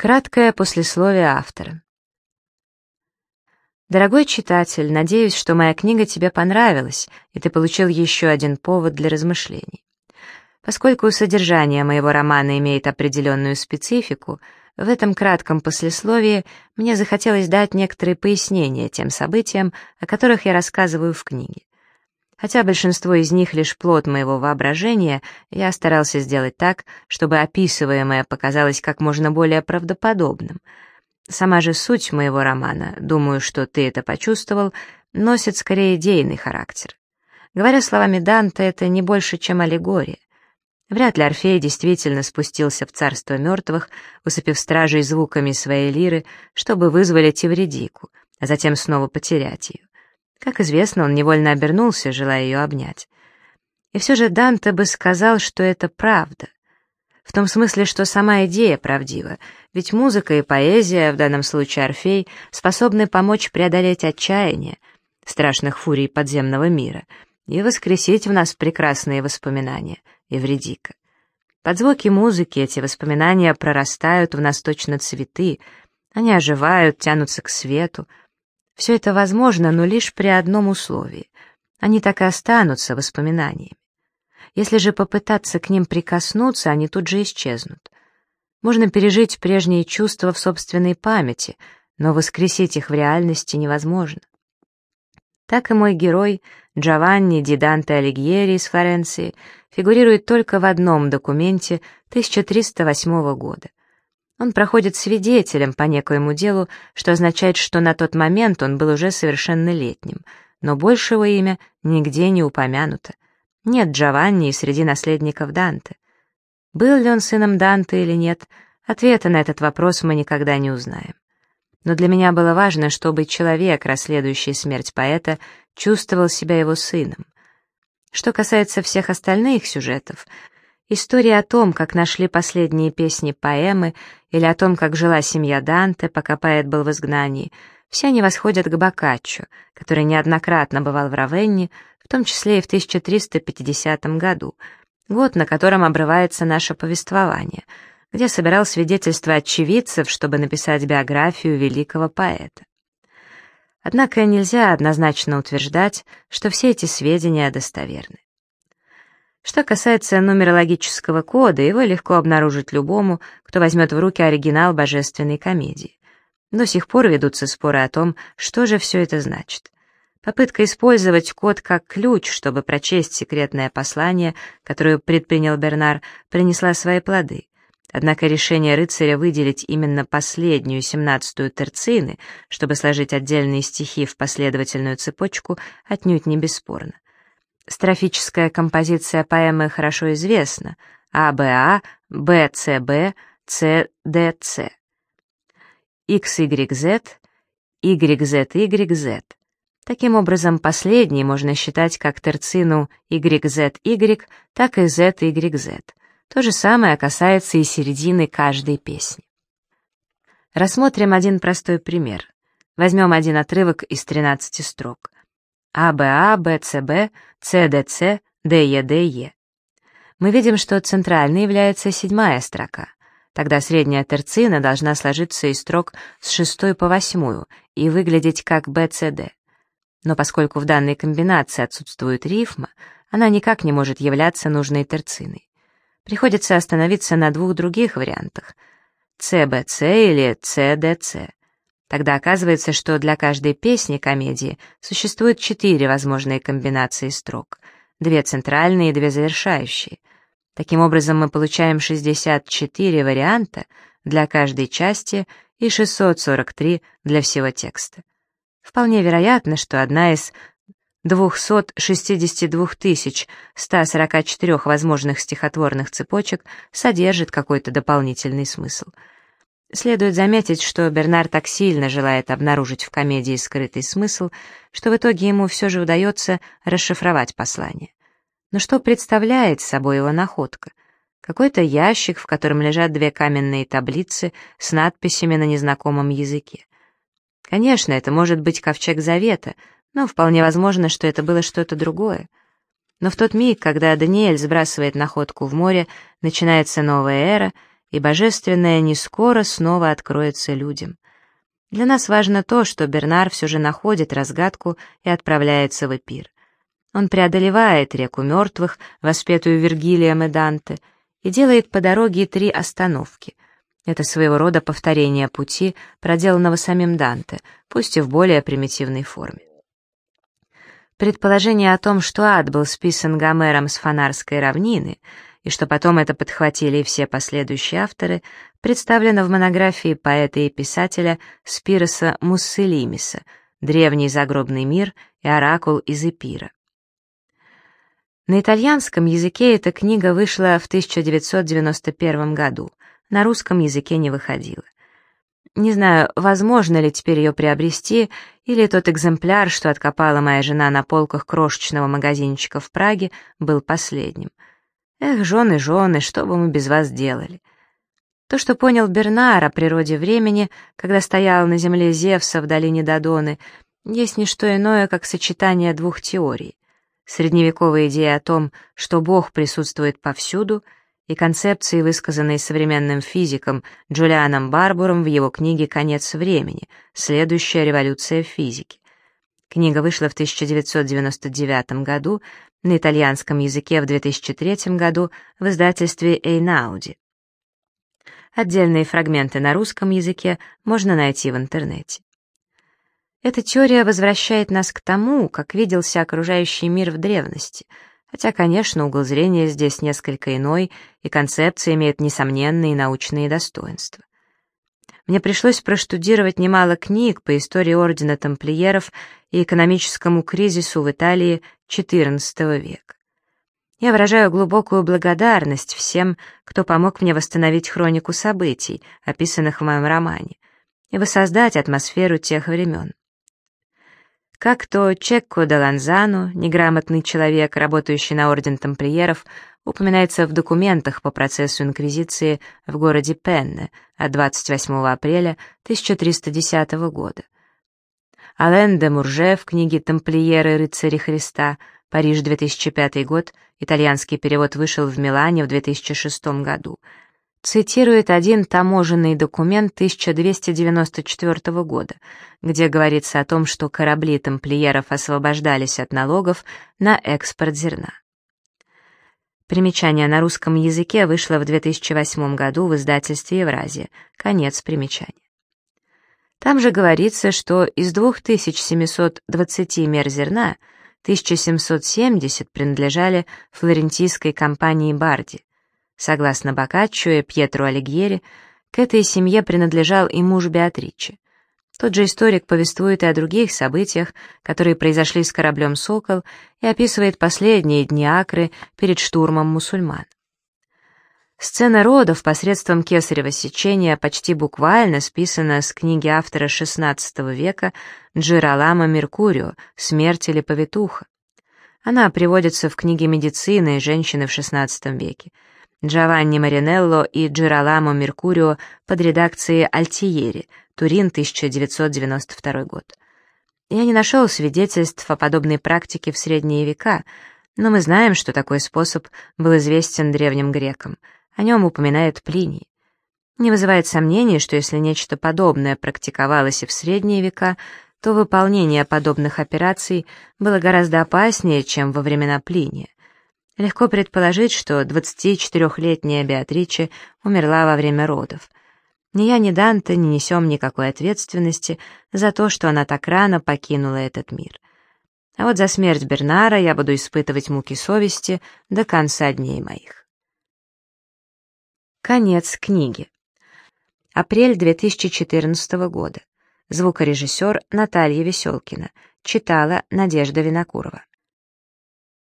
Краткое послесловие автора. Дорогой читатель, надеюсь, что моя книга тебе понравилась, и ты получил еще один повод для размышлений. Поскольку содержание моего романа имеет определенную специфику, в этом кратком послесловии мне захотелось дать некоторые пояснения тем событиям, о которых я рассказываю в книге. Хотя большинство из них лишь плод моего воображения, я старался сделать так, чтобы описываемое показалось как можно более правдоподобным. Сама же суть моего романа, думаю, что ты это почувствовал, носит скорее идейный характер. Говоря словами Данте, это не больше, чем аллегория. Вряд ли Орфей действительно спустился в царство мертвых, усыпив стражей звуками своей лиры, чтобы вызволить Евредику, а затем снова потерять ее. Как известно, он невольно обернулся, желая ее обнять. И все же Данте бы сказал, что это правда. В том смысле, что сама идея правдива, ведь музыка и поэзия, в данном случае Орфей, способны помочь преодолеть отчаяние, страшных фурий подземного мира, и воскресить в нас прекрасные воспоминания, Евредика. Под звуки музыки эти воспоминания прорастают в нас точно цветы, они оживают, тянутся к свету, все это возможно, но лишь при одном условии. Они так и останутся воспоминаниями. Если же попытаться к ним прикоснуться, они тут же исчезнут. Можно пережить прежние чувства в собственной памяти, но воскресить их в реальности невозможно. Так и мой герой, Джованни Ди Данте Алигьери из Флоренции, фигурирует только в одном документе 1308 года. Он проходит свидетелем по некоему делу, что означает, что на тот момент он был уже совершеннолетним, но больше его имя нигде не упомянуто. Нет Джованни среди наследников Данте. Был ли он сыном Данте или нет, ответа на этот вопрос мы никогда не узнаем. Но для меня было важно, чтобы человек, расследующий смерть поэта, чувствовал себя его сыном. Что касается всех остальных сюжетов — Истории о том, как нашли последние песни поэмы, или о том, как жила семья Данте, пока поэт был в изгнании, все они восходят к Боккаччо, который неоднократно бывал в Равенне, в том числе и в 1350 году, год, на котором обрывается наше повествование, где собирал свидетельства очевидцев, чтобы написать биографию великого поэта. Однако нельзя однозначно утверждать, что все эти сведения достоверны. Что касается нумерологического кода, его легко обнаружить любому, кто возьмет в руки оригинал божественной комедии. До сих пор ведутся споры о том, что же все это значит. Попытка использовать код как ключ, чтобы прочесть секретное послание, которое предпринял Бернар, принесла свои плоды. Однако решение рыцаря выделить именно последнюю, семнадцатую терцины, чтобы сложить отдельные стихи в последовательную цепочку, отнюдь не бесспорно. Строфическая композиция поэмы хорошо известна. АБА, БЦБ, ЦДЦ. XYZ, YZYZ. Таким образом, последний можно считать как терцину YZY, так и ZYZ. То же самое касается и середины каждой песни. Рассмотрим один простой пример. Возьмем один отрывок из 13 строк. АБА, БЦБ, ЦДЦ, ДЕДЕ. Мы видим, что центральной является седьмая строка. Тогда средняя терцина должна сложиться из строк с шестой по восьмую и выглядеть как БЦД. Но поскольку в данной комбинации отсутствует рифма, она никак не может являться нужной терциной. Приходится остановиться на двух других вариантах — ЦБЦ или ЦДЦ. Тогда оказывается, что для каждой песни комедии существует четыре возможные комбинации строк, две центральные и две завершающие. Таким образом, мы получаем 64 варианта для каждой части и 643 для всего текста. Вполне вероятно, что одна из 262 144 возможных стихотворных цепочек содержит какой-то дополнительный смысл — Следует заметить, что Бернар так сильно желает обнаружить в комедии скрытый смысл, что в итоге ему все же удается расшифровать послание. Но что представляет собой его находка? Какой-то ящик, в котором лежат две каменные таблицы с надписями на незнакомом языке. Конечно, это может быть ковчег завета, но вполне возможно, что это было что-то другое. Но в тот миг, когда Даниэль сбрасывает находку в море, начинается новая эра — и божественное не скоро снова откроется людям. Для нас важно то, что Бернар все же находит разгадку и отправляется в Эпир. Он преодолевает реку мертвых, воспетую Вергилием и Данте, и делает по дороге три остановки. Это своего рода повторение пути, проделанного самим Данте, пусть и в более примитивной форме. Предположение о том, что ад был списан Гомером с Фонарской равнины, и что потом это подхватили и все последующие авторы, представлено в монографии поэта и писателя Спироса Мусселимиса «Древний загробный мир» и «Оракул из Эпира». На итальянском языке эта книга вышла в 1991 году, на русском языке не выходила. Не знаю, возможно ли теперь ее приобрести, или тот экземпляр, что откопала моя жена на полках крошечного магазинчика в Праге, был последним. Эх, жены, жены, что бы мы без вас делали? То, что понял Бернар о природе времени, когда стоял на земле Зевса в долине Додоны, есть не что иное, как сочетание двух теорий. Средневековая идея о том, что Бог присутствует повсюду — и концепции, высказанные современным физиком Джулианом Барбуром в его книге «Конец времени. Следующая революция физики». Книга вышла в 1999 году, на итальянском языке в 2003 году в издательстве Эйнауди. Отдельные фрагменты на русском языке можно найти в интернете. Эта теория возвращает нас к тому, как виделся окружающий мир в древности — Хотя, конечно, угол зрения здесь несколько иной, и концепция имеет несомненные научные достоинства. Мне пришлось проштудировать немало книг по истории Ордена Тамплиеров и экономическому кризису в Италии XIV века. Я выражаю глубокую благодарность всем, кто помог мне восстановить хронику событий, описанных в моем романе, и воссоздать атмосферу тех времен. Как то Чекко де Ланзано, неграмотный человек, работающий на орден тамплиеров, упоминается в документах по процессу Инквизиции в городе Пенне от 28 апреля 1310 года. Ален де Мурже в книге «Тамплиеры рыцари Христа», Париж, 2005 год, итальянский перевод вышел в Милане в 2006 году, цитирует один таможенный документ 1294 года, где говорится о том, что корабли тамплиеров освобождались от налогов на экспорт зерна. Примечание на русском языке вышло в 2008 году в издательстве «Евразия». Конец примечания. Там же говорится, что из 2720 мер зерна 1770 принадлежали флорентийской компании «Барди», Согласно Боккаччо и Пьетро Алигьери, к этой семье принадлежал и муж Беатричи. Тот же историк повествует и о других событиях, которые произошли с кораблем «Сокол» и описывает последние дни Акры перед штурмом мусульман. Сцена родов посредством кесарево сечения почти буквально списана с книги автора XVI века Джералама Меркурио «Смерть или повитуха». Она приводится в книге медицины женщины в XVI веке. Джованни Маринелло и Джераламо Меркурио под редакцией Альтиери, Турин, 1992 год. Я не нашел свидетельств о подобной практике в средние века, но мы знаем, что такой способ был известен древним грекам. О нем упоминает Плиний. Не вызывает сомнений, что если нечто подобное практиковалось и в средние века, то выполнение подобных операций было гораздо опаснее, чем во времена Плиния. Легко предположить, что 24-летняя Беатриче умерла во время родов. Ни я, ни Данте не несем никакой ответственности за то, что она так рано покинула этот мир. А вот за смерть Бернара я буду испытывать муки совести до конца дней моих. Конец книги. Апрель 2014 года. Звукорежиссер Наталья Веселкина. Читала Надежда Винокурова.